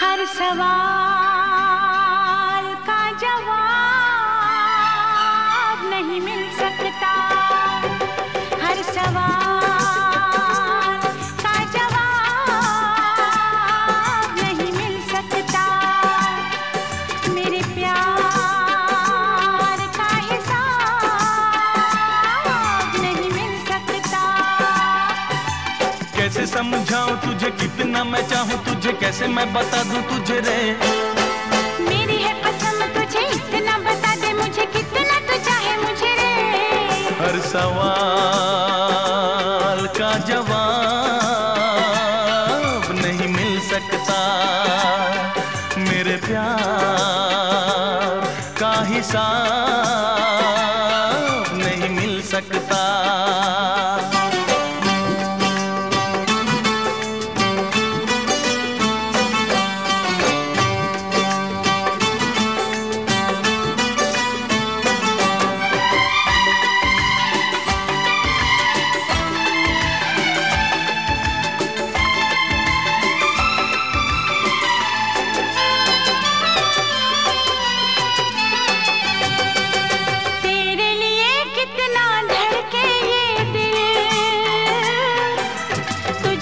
हर सवाल समझाऊं तुझे कितना मैं चाहूँ तुझे कैसे मैं बता दूँ तुझे रे? मेरी है कसम तुझे इतना बता दे मुझे कितना तू चाहे मुझे रे। हर सवाल का जवाब नहीं मिल सकता। मेरे प्यार का हिसाब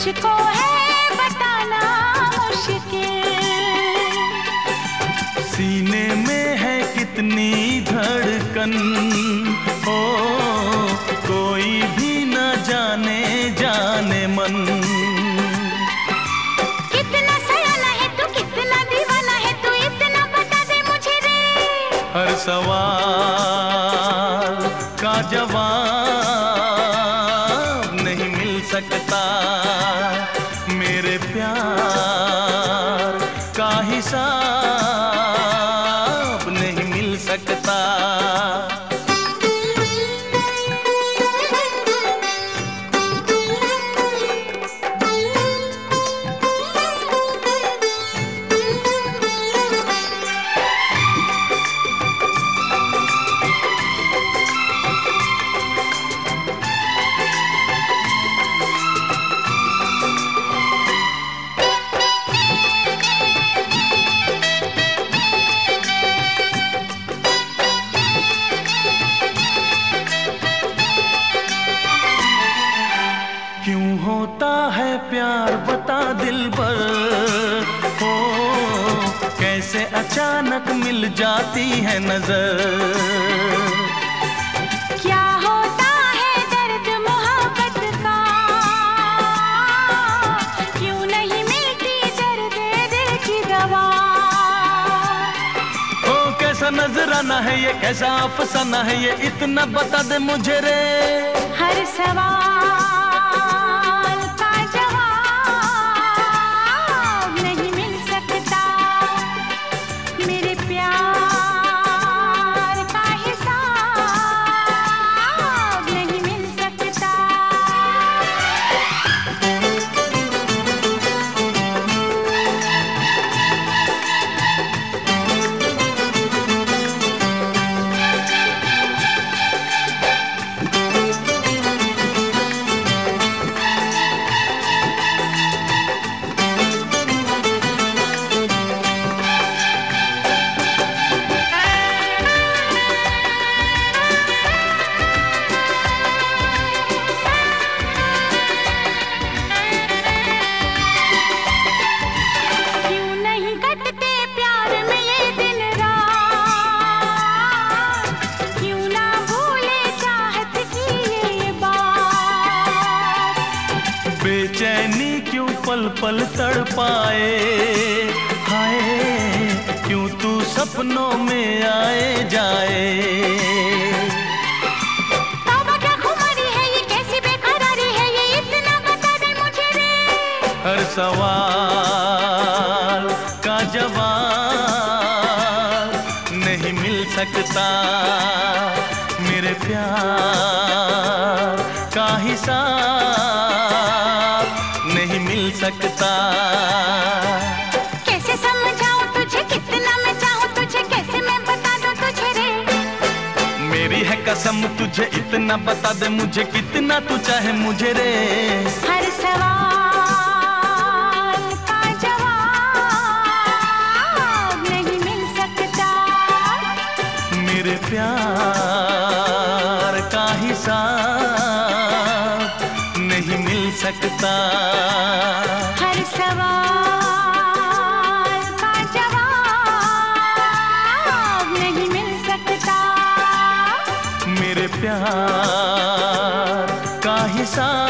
तुझको है बताना मुश्किल। सीने में है कितनी धड़कन ओ कोई भी न जाने जाने मन। कितना सयाना है तू कितना दीवाना है तू इतना बता दे मुझे रे। हर सवाल का जवाब प्यार का हिसाब कैसे अचानक मिल जाती है नज़र। क्या होता है दर्द मोहब्बत का? क्यों नहीं मिलती दर्द दिल की दवा? हो कैसा नजराना है ये कैसा अफसाना है ये इतना बता दे मुझे रे। हर सवाल बेचैनी क्यों पल पल तड़पाए हाय क्यों तू सपनों में आए जाए? तौबा क्या खुमारी है ये? कैसी बेकरारी है ये? इतना बता दे मुझे रे। हर सवाल का जवाब नहीं मिल सकता मेरे प्यार। का हिसाब नहीं मिल सकता। कैसे समझाऊं तुझे? कितना मैं चाहूँ तुझे? कैसे मैं बता दूँ तुझे रे? मेरी है कसम तुझे इतना बता दे मुझे कितना तू चाहे मुझे रे। हर सवाल सकता। हर सवाल का जवाब नहीं मिल सकता। मेरे प्यार का हिसाब